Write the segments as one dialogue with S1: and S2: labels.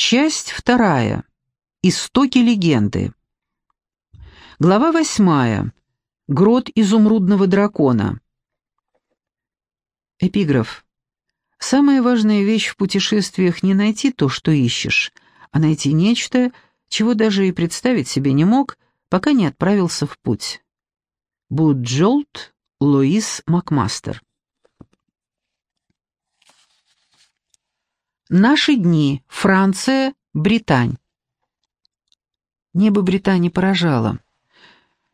S1: Часть вторая. Истоки легенды. Глава восьмая. Грот изумрудного дракона. Эпиграф. Самая важная вещь в путешествиях не найти то, что ищешь, а найти нечто, чего даже и представить себе не мог, пока не отправился в путь. Буджолт Луис Макмастер. Наши дни. Франция, Британь. Небо Британии поражало.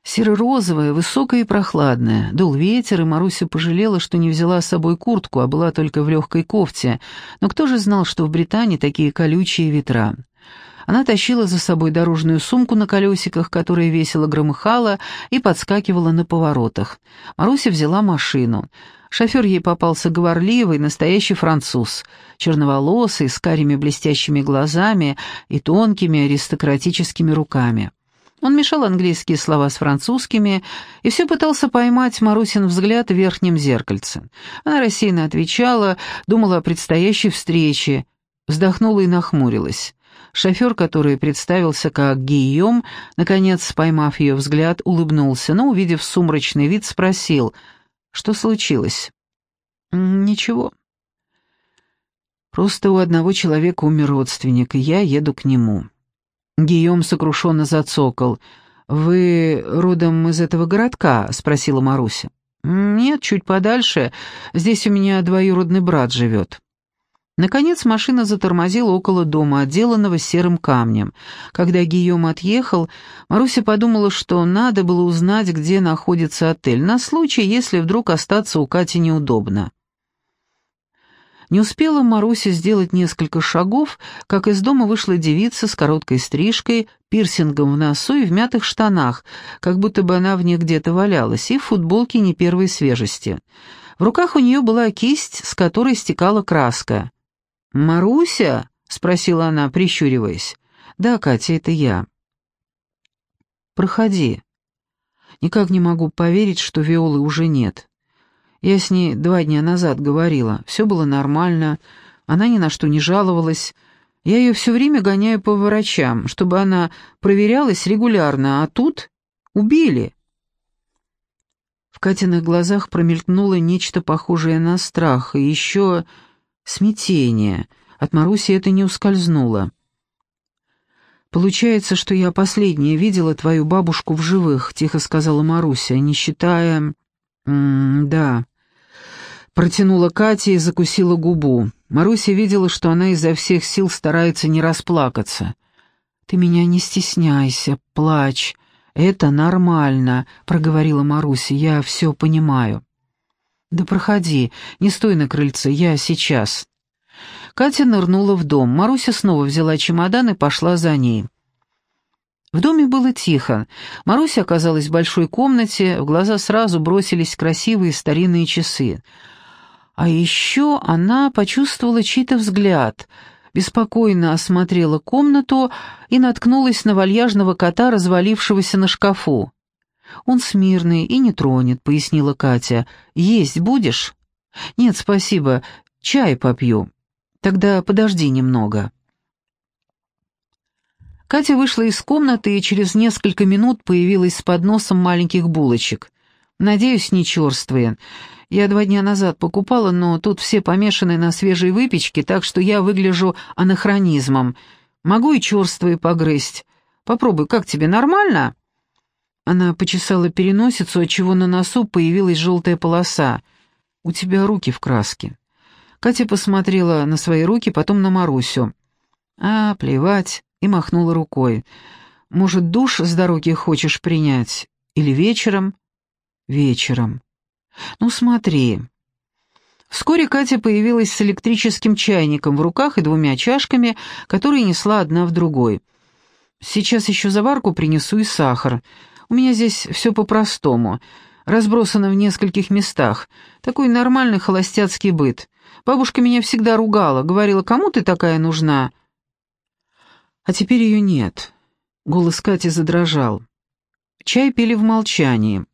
S1: Серо-розовое, высокое и прохладное. Дул ветер, и Маруся пожалела, что не взяла с собой куртку, а была только в легкой кофте. Но кто же знал, что в Британии такие колючие ветра? Она тащила за собой дорожную сумку на колесиках, которая весело громыхала и подскакивала на поворотах. Маруся взяла машину. Шофер ей попался говорливый, настоящий француз, черноволосый, с карими блестящими глазами и тонкими аристократическими руками. Он мешал английские слова с французскими и все пытался поймать Марусин взгляд в верхнем зеркальце. Она рассеянно отвечала, думала о предстоящей встрече, вздохнула и нахмурилась. Шофер, который представился как Гийом, наконец, поймав ее взгляд, улыбнулся, но, увидев сумрачный вид, спросил, что случилось. «Ничего. Просто у одного человека умер родственник, и я еду к нему». Гийом сокрушенно зацокал. «Вы родом из этого городка?» — спросила Маруся. «Нет, чуть подальше. Здесь у меня двоюродный брат живет». Наконец машина затормозила около дома, отделанного серым камнем. Когда Гийом отъехал, Маруся подумала, что надо было узнать, где находится отель, на случай, если вдруг остаться у Кати неудобно. Не успела Маруся сделать несколько шагов, как из дома вышла девица с короткой стрижкой, пирсингом в носу и в мятых штанах, как будто бы она в них где-то валялась, и в футболке не первой свежести. В руках у нее была кисть, с которой стекала краска. «Маруся?» — спросила она, прищуриваясь. «Да, Катя, это я». «Проходи. Никак не могу поверить, что Виолы уже нет. Я с ней два дня назад говорила, все было нормально, она ни на что не жаловалась. Я ее все время гоняю по врачам, чтобы она проверялась регулярно, а тут убили. В Катиных глазах промелькнуло нечто похожее на страх и еще смятение. От Маруси это не ускользнуло. «Получается, что я последняя видела твою бабушку в живых», — тихо сказала Маруся, не считая... М -м «Да, Протянула Катя и закусила губу. Маруся видела, что она изо всех сил старается не расплакаться. «Ты меня не стесняйся, плачь. Это нормально», — проговорила Маруся. «Я все понимаю». «Да проходи, не стой на крыльце, я сейчас». Катя нырнула в дом. Маруся снова взяла чемодан и пошла за ней. В доме было тихо. Маруся оказалась в большой комнате, в глаза сразу бросились красивые старинные часы — а еще она почувствовала чей-то взгляд, беспокойно осмотрела комнату и наткнулась на вальяжного кота, развалившегося на шкафу. «Он смирный и не тронет», — пояснила Катя. «Есть будешь?» «Нет, спасибо. Чай попью. Тогда подожди немного». Катя вышла из комнаты и через несколько минут появилась с подносом маленьких булочек. «Надеюсь, не черствые. Я два дня назад покупала, но тут все помешаны на свежей выпечке, так что я выгляжу анахронизмом. Могу и черствые погрызть. Попробуй, как тебе, нормально?» Она почесала переносицу, отчего на носу появилась желтая полоса. «У тебя руки в краске». Катя посмотрела на свои руки, потом на Марусю. «А, плевать», и махнула рукой. «Может, душ с дороги хочешь принять? Или вечером?» «Вечером». «Ну смотри». Вскоре Катя появилась с электрическим чайником в руках и двумя чашками, которые несла одна в другой. «Сейчас еще заварку принесу и сахар. У меня здесь все по-простому, разбросано в нескольких местах. Такой нормальный холостяцкий быт. Бабушка меня всегда ругала, говорила, кому ты такая нужна?» А теперь ее нет. Голос Кати задрожал. Чай пили в молчании.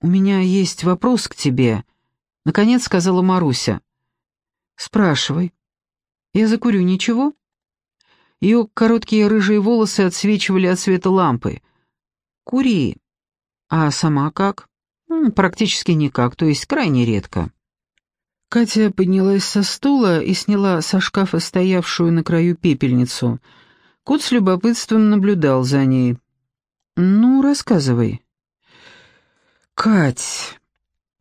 S1: «У меня есть вопрос к тебе», — наконец сказала Маруся. «Спрашивай. Я закурю, ничего?» Ее короткие рыжие волосы отсвечивали от света лампы. «Кури. А сама как?» «Практически никак, то есть крайне редко». Катя поднялась со стула и сняла со шкафа стоявшую на краю пепельницу. Кот с любопытством наблюдал за ней. «Ну, рассказывай». «Кать...»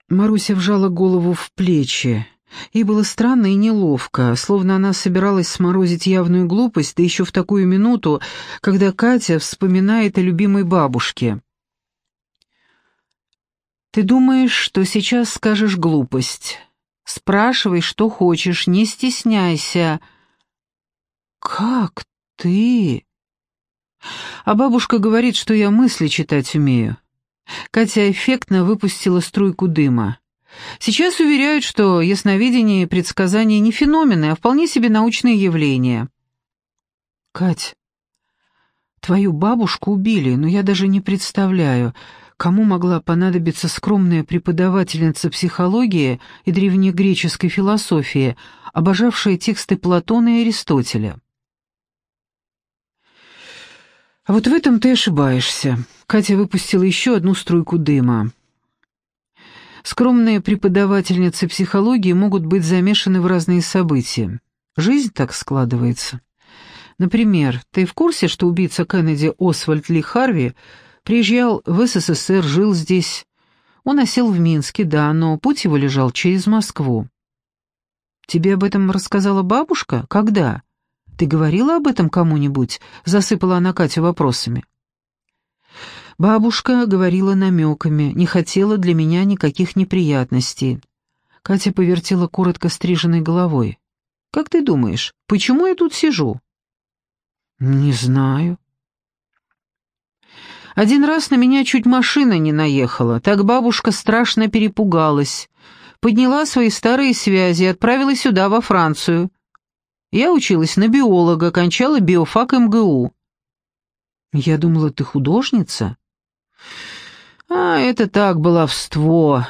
S1: Маруся вжала голову в плечи. Ей было странно и неловко, словно она собиралась сморозить явную глупость, да еще в такую минуту, когда Катя вспоминает о любимой бабушке. «Ты думаешь, что сейчас скажешь глупость?» Спрашивай, что хочешь, не стесняйся». «Как ты?» А бабушка говорит, что я мысли читать умею. Катя эффектно выпустила струйку дыма. Сейчас уверяют, что ясновидение и предсказания не феномены, а вполне себе научные явления. Кать, твою бабушку убили, но я даже не представляю, Кому могла понадобиться скромная преподавательница психологии и древнегреческой философии, обожавшая тексты Платона и Аристотеля? А вот в этом ты ошибаешься. Катя выпустила еще одну струйку дыма. Скромные преподавательницы психологии могут быть замешаны в разные события. Жизнь так складывается. Например, ты в курсе, что убийца Кеннеди Освальд Ли Харви – Приезжал в СССР, жил здесь. Он осел в Минске, да, но путь его лежал через Москву. Тебе об этом рассказала бабушка? Когда? Ты говорила об этом кому-нибудь? Засыпала она Катю вопросами. Бабушка говорила намеками, не хотела для меня никаких неприятностей. Катя повертела коротко стриженной головой. «Как ты думаешь, почему я тут сижу?» «Не знаю», один раз на меня чуть машина не наехала, так бабушка страшно перепугалась. Подняла свои старые связи и отправила сюда, во Францию. Я училась на биолога, кончала биофак МГУ. Я думала, ты художница? А, это так, баловство.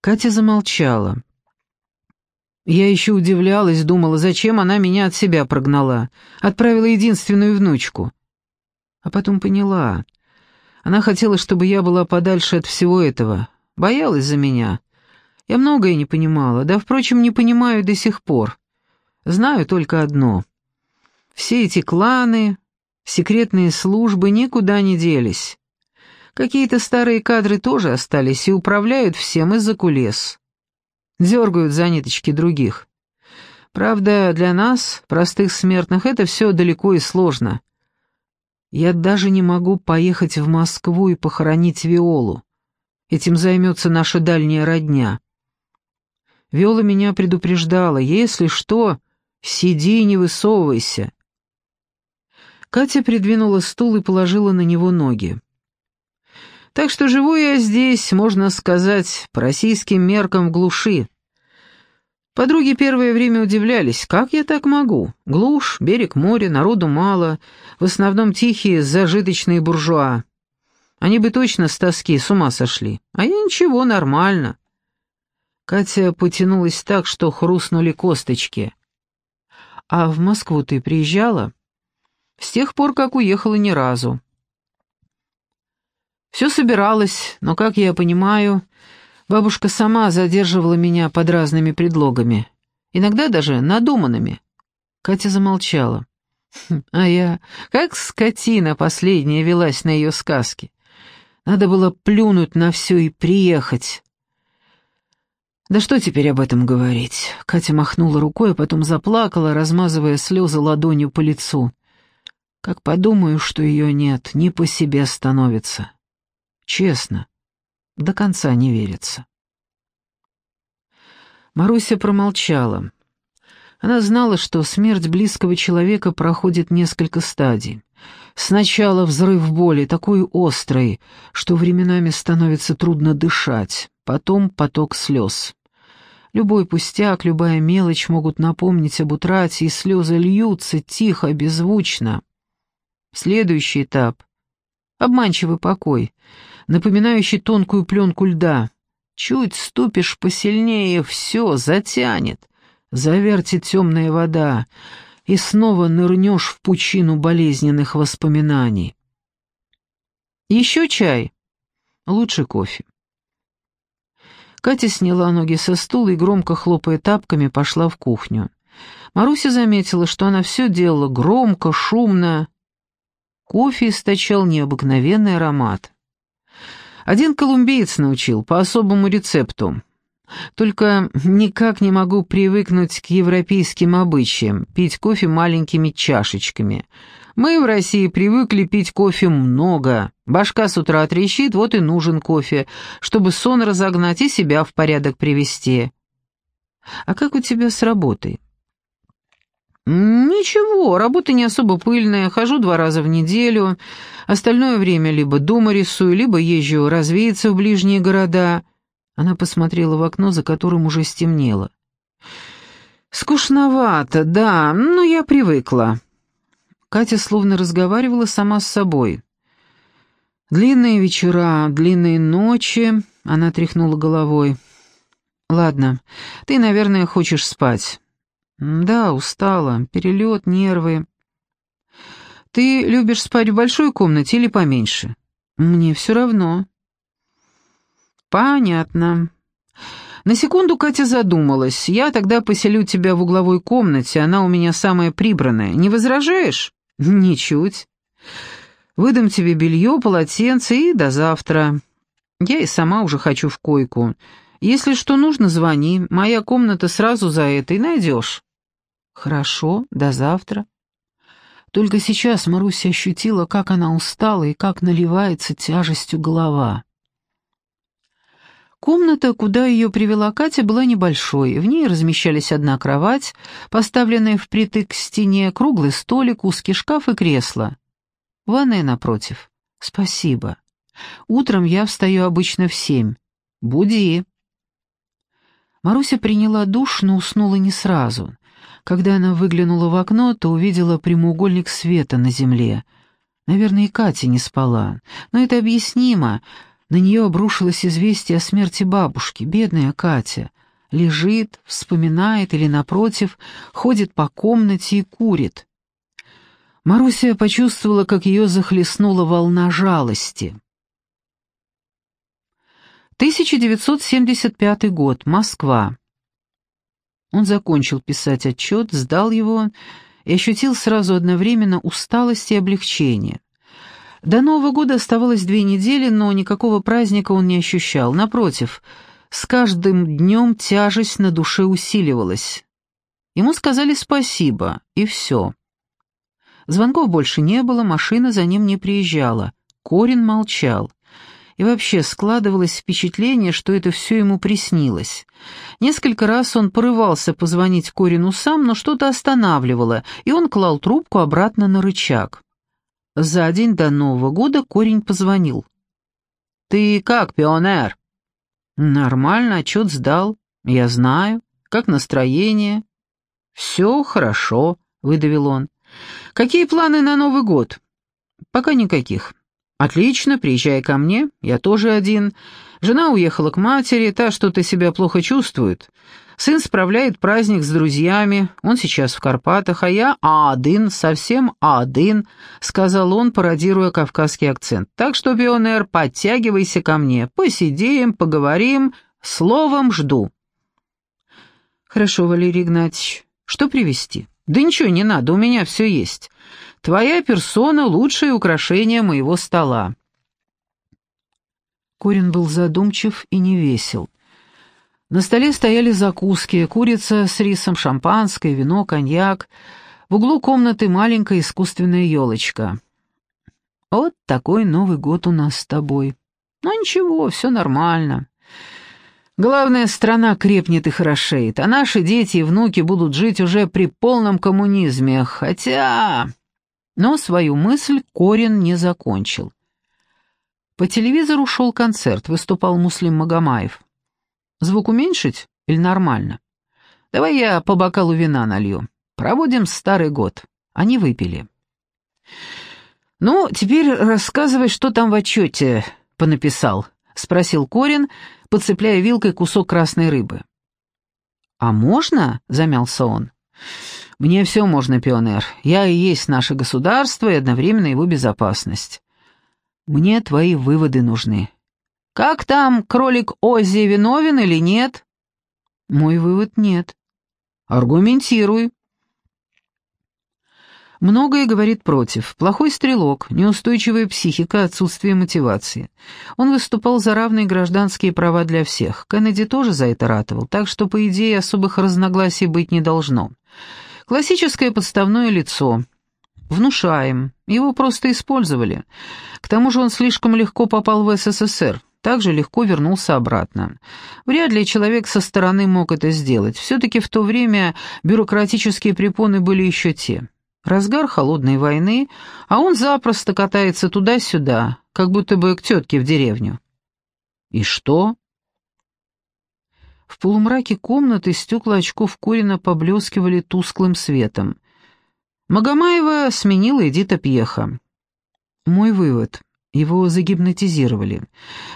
S1: Катя замолчала. Я еще удивлялась, думала, зачем она меня от себя прогнала. Отправила единственную внучку. А потом поняла, она хотела, чтобы я была подальше от всего этого. Боялась за меня. Я многое не понимала, да, впрочем, не понимаю до сих пор. Знаю только одно. Все эти кланы, секретные службы никуда не делись. Какие-то старые кадры тоже остались и управляют всем из-за кулес. Дергают за ниточки других. Правда, для нас, простых смертных, это все далеко и сложно. Я даже не могу поехать в Москву и похоронить Виолу. Этим займется наша дальняя родня. Виола меня предупреждала, если что, сиди и не высовывайся. Катя придвинула стул и положила на него ноги. Так что живу я здесь, можно сказать, по российским меркам в глуши. Подруги первое время удивлялись, как я так могу? Глушь, берег моря, народу мало, в основном тихие, зажиточные буржуа. Они бы точно с тоски с ума сошли. А я ничего, нормально. Катя потянулась так, что хрустнули косточки. «А в Москву ты приезжала?» «С тех пор, как уехала ни разу». «Все собиралась, но, как я понимаю, Бабушка сама задерживала меня под разными предлогами, иногда даже надуманными. Катя замолчала. Хм, а я, как скотина последняя, велась на ее сказки. Надо было плюнуть на все и приехать. Да что теперь об этом говорить? Катя махнула рукой, а потом заплакала, размазывая слезы ладонью по лицу. Как подумаю, что ее нет, не по себе становится. Честно до конца не верится. Маруся промолчала. Она знала, что смерть близкого человека проходит несколько стадий. Сначала взрыв боли, такой острый, что временами становится трудно дышать, потом поток слез. Любой пустяк, любая мелочь могут напомнить об утрате, и слезы льются тихо, беззвучно. Следующий этап — обманчивый покой — напоминающий тонкую пленку льда. Чуть ступишь посильнее, все затянет, завертит темная вода, и снова нырнешь в пучину болезненных воспоминаний. Еще чай? Лучше кофе. Катя сняла ноги со стула и, громко хлопая тапками, пошла в кухню. Маруся заметила, что она все делала громко, шумно. Кофе источал необыкновенный аромат. Один колумбиец научил, по особому рецепту. Только никак не могу привыкнуть к европейским обычаям, пить кофе маленькими чашечками. Мы в России привыкли пить кофе много. Башка с утра трещит, вот и нужен кофе, чтобы сон разогнать и себя в порядок привести. А как у тебя с работой? «Ничего, работа не особо пыльная, хожу два раза в неделю. Остальное время либо дома рисую, либо езжу развеяться в ближние города». Она посмотрела в окно, за которым уже стемнело. «Скучновато, да, но я привыкла». Катя словно разговаривала сама с собой. «Длинные вечера, длинные ночи», — она тряхнула головой. «Ладно, ты, наверное, хочешь спать». «Да, устала. Перелет, нервы». «Ты любишь спать в большой комнате или поменьше?» «Мне все равно». «Понятно». На секунду Катя задумалась. «Я тогда поселю тебя в угловой комнате, она у меня самая прибранная. Не возражаешь?» «Ничуть. Выдам тебе белье, полотенце и до завтра. Я и сама уже хочу в койку. Если что нужно, звони. Моя комната сразу за этой найдешь». «Хорошо, до завтра». Только сейчас Маруся ощутила, как она устала и как наливается тяжестью голова. Комната, куда ее привела Катя, была небольшой. В ней размещались одна кровать, поставленная впритык к стене, круглый столик, узкий шкаф и кресло. Ванная напротив. «Спасибо. Утром я встаю обычно в семь. Буди». Маруся приняла душ, но уснула не сразу. Когда она выглянула в окно, то увидела прямоугольник света на земле. Наверное, и Катя не спала. Но это объяснимо. На нее обрушилось известие о смерти бабушки, бедная Катя. Лежит, вспоминает или, напротив, ходит по комнате и курит. Маруся почувствовала, как ее захлестнула волна жалости. 1975 год, Москва. Он закончил писать отчет, сдал его и ощутил сразу одновременно усталость и облегчение. До Нового года оставалось две недели, но никакого праздника он не ощущал. Напротив, с каждым днем тяжесть на душе усиливалась. Ему сказали спасибо, и все. Звонков больше не было, машина за ним не приезжала. Корин молчал. И вообще складывалось впечатление, что это все ему приснилось. Несколько раз он порывался позвонить Корину сам, но что-то останавливало, и он клал трубку обратно на рычаг. За день до Нового года Корень позвонил. «Ты как, пионер?» «Нормально, отчет сдал. Я знаю. Как настроение?» «Все хорошо», — выдавил он. «Какие планы на Новый год?» «Пока никаких. «Отлично, приезжай ко мне, я тоже один. Жена уехала к матери, та что-то себя плохо чувствует. Сын справляет праздник с друзьями, он сейчас в Карпатах, а я один, совсем один», — сказал он, пародируя кавказский акцент. «Так что, пионер, подтягивайся ко мне, посидим, поговорим, словом жду». «Хорошо, Валерий Игнатьевич, что привезти?» «Да ничего не надо, у меня все есть. Твоя персона — лучшее украшение моего стола». Корин был задумчив и невесел. На столе стояли закуски, курица с рисом, шампанское, вино, коньяк. В углу комнаты маленькая искусственная елочка. «Вот такой Новый год у нас с тобой. Ну ничего, все нормально. Главное, страна крепнет и хорошеет, а наши дети и внуки будут жить уже при полном коммунизме, хотя...» Но свою мысль Корин не закончил. По телевизору шел концерт, выступал Муслим Магомаев. Звук уменьшить или нормально? Давай я по бокалу вина налью. Проводим старый год. Они выпили. «Ну, теперь рассказывай, что там в отчете понаписал», — спросил Корин, подцепляя вилкой кусок красной рыбы. «А можно?» — замялся он. «Мне все можно, пионер. Я и есть наше государство и одновременно его безопасность. Мне твои выводы нужны. Как там, кролик Оззи виновен или нет?» «Мой вывод — нет». «Аргументируй». Многое говорит против. Плохой стрелок, неустойчивая психика, отсутствие мотивации. Он выступал за равные гражданские права для всех. Кеннеди тоже за это ратовал, так что, по идее, особых разногласий быть не должно. Классическое подставное лицо. Внушаем. Его просто использовали. К тому же он слишком легко попал в СССР. Также легко вернулся обратно. Вряд ли человек со стороны мог это сделать. Все-таки в то время бюрократические препоны были еще те. Разгар холодной войны, а он запросто катается туда-сюда, как будто бы к тетке в деревню. И что? В полумраке комнаты стекла очков Корина поблескивали тусклым светом. Магомаева сменила Эдита Пьеха. Мой вывод. Его загипнотизировали.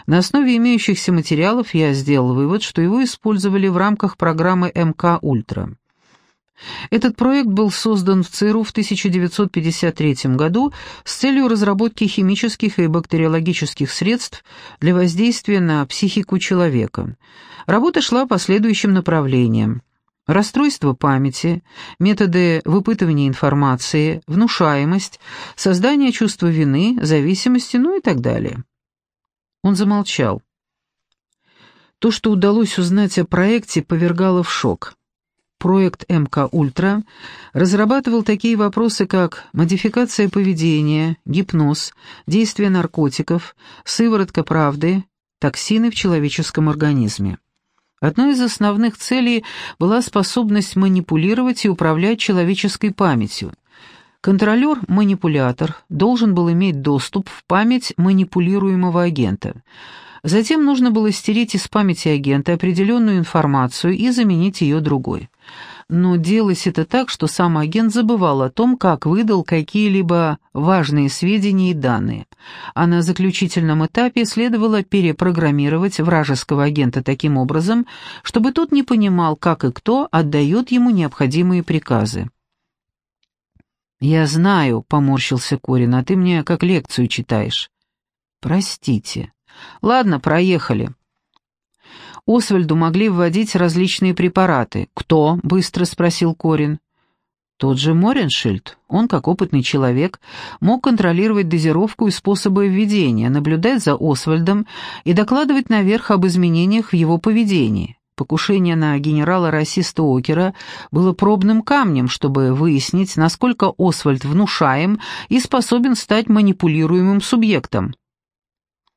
S1: На основе имеющихся материалов я сделал вывод, что его использовали в рамках программы МК «Ультра». Этот проект был создан в ЦРУ в 1953 году с целью разработки химических и бактериологических средств для воздействия на психику человека. Работа шла по следующим направлениям. Расстройство памяти, методы выпытывания информации, внушаемость, создание чувства вины, зависимости, ну и так далее. Он замолчал. То, что удалось узнать о проекте, повергало в шок проект МК «Ультра» разрабатывал такие вопросы, как модификация поведения, гипноз, действие наркотиков, сыворотка правды, токсины в человеческом организме. Одной из основных целей была способность манипулировать и управлять человеческой памятью. Контролер-манипулятор должен был иметь доступ в память манипулируемого агента. Затем нужно было стереть из памяти агента определенную информацию и заменить ее другой но делалось это так, что сам агент забывал о том, как выдал какие-либо важные сведения и данные, а на заключительном этапе следовало перепрограммировать вражеского агента таким образом, чтобы тот не понимал, как и кто отдает ему необходимые приказы. «Я знаю», — поморщился Корин, — «а ты мне как лекцию читаешь». «Простите». «Ладно, проехали». Освальду могли вводить различные препараты. «Кто?» — быстро спросил Корин. Тот же Мореншильд, он, как опытный человек, мог контролировать дозировку и способы введения, наблюдать за Освальдом и докладывать наверх об изменениях в его поведении. Покушение на генерала расиста Окера было пробным камнем, чтобы выяснить, насколько Освальд внушаем и способен стать манипулируемым субъектом.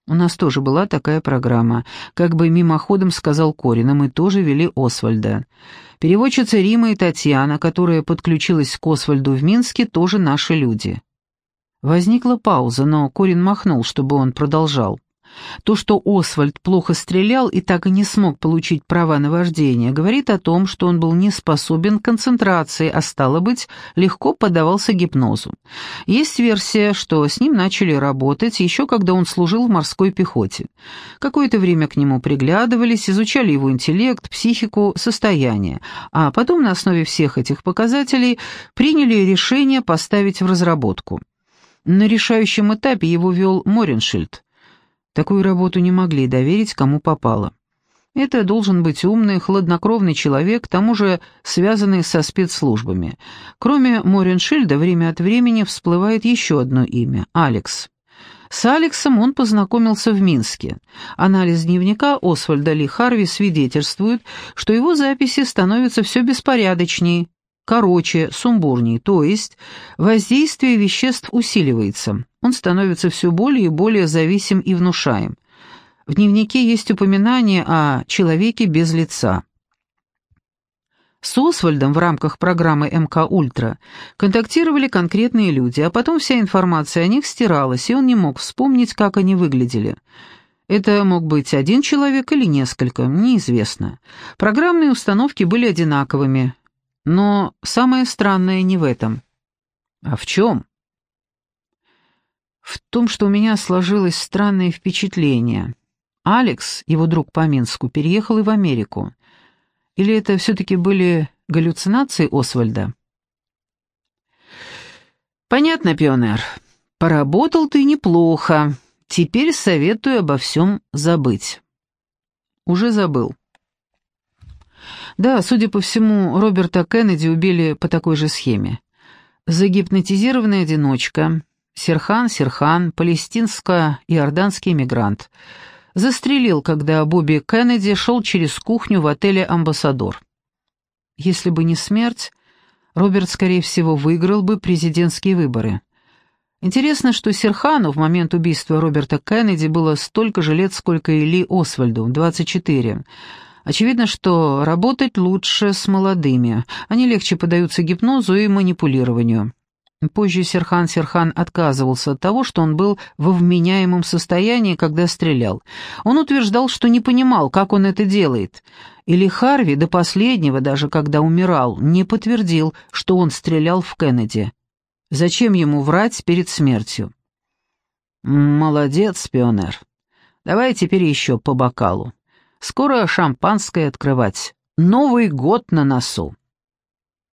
S1: У нас тоже была такая программа. Как бы мимоходом сказал Корин, мы тоже вели Освальда. Переводчица Рима и Татьяна, которая подключилась к Освальду в Минске, тоже наши люди. Возникла пауза, но Корин махнул, чтобы он продолжал. То, что Освальд плохо стрелял и так и не смог получить права на вождение, говорит о том, что он был не способен к концентрации, а стало быть, легко поддавался гипнозу. Есть версия, что с ним начали работать еще когда он служил в морской пехоте. Какое-то время к нему приглядывались, изучали его интеллект, психику, состояние, а потом на основе всех этих показателей приняли решение поставить в разработку. На решающем этапе его вел Мореншильд. Такую работу не могли доверить кому попало. Это должен быть умный, хладнокровный человек, к тому же связанный со спецслужбами. Кроме Мореншильда, время от времени всплывает еще одно имя – Алекс. С Алексом он познакомился в Минске. Анализ дневника Освальда Ли Харви свидетельствует, что его записи становятся все беспорядочнее, короче, сумбурней, то есть воздействие веществ усиливается. Он становится все более и более зависим и внушаем. В дневнике есть упоминание о человеке без лица. С Освальдом в рамках программы МК «Ультра» контактировали конкретные люди, а потом вся информация о них стиралась, и он не мог вспомнить, как они выглядели. Это мог быть один человек или несколько, неизвестно. Программные установки были одинаковыми, но самое странное не в этом. А в чем? В том, что у меня сложилось странное впечатление. Алекс, его друг по Минску, переехал и в Америку. Или это все-таки были галлюцинации Освальда? «Понятно, пионер. Поработал ты неплохо. Теперь советую обо всем забыть». «Уже забыл». Да, судя по всему, Роберта Кеннеди убили по такой же схеме. Загипнотизированный одиночка, Серхан Серхан, палестинско-иорданский мигрант, застрелил, когда Бобби Кеннеди шел через кухню в отеле «Амбассадор». Если бы не смерть, Роберт, скорее всего, выиграл бы президентские выборы. Интересно, что Серхану в момент убийства Роберта Кеннеди было столько же лет, сколько и Ли Освальду, 24. Очевидно, что работать лучше с молодыми. Они легче поддаются гипнозу и манипулированию. Позже Серхан Серхан отказывался от того, что он был во вменяемом состоянии, когда стрелял. Он утверждал, что не понимал, как он это делает. Или Харви до последнего, даже когда умирал, не подтвердил, что он стрелял в Кеннеди. Зачем ему врать перед смертью? «Молодец, пионер. Давай теперь еще по бокалу. Скоро шампанское открывать. Новый год на носу».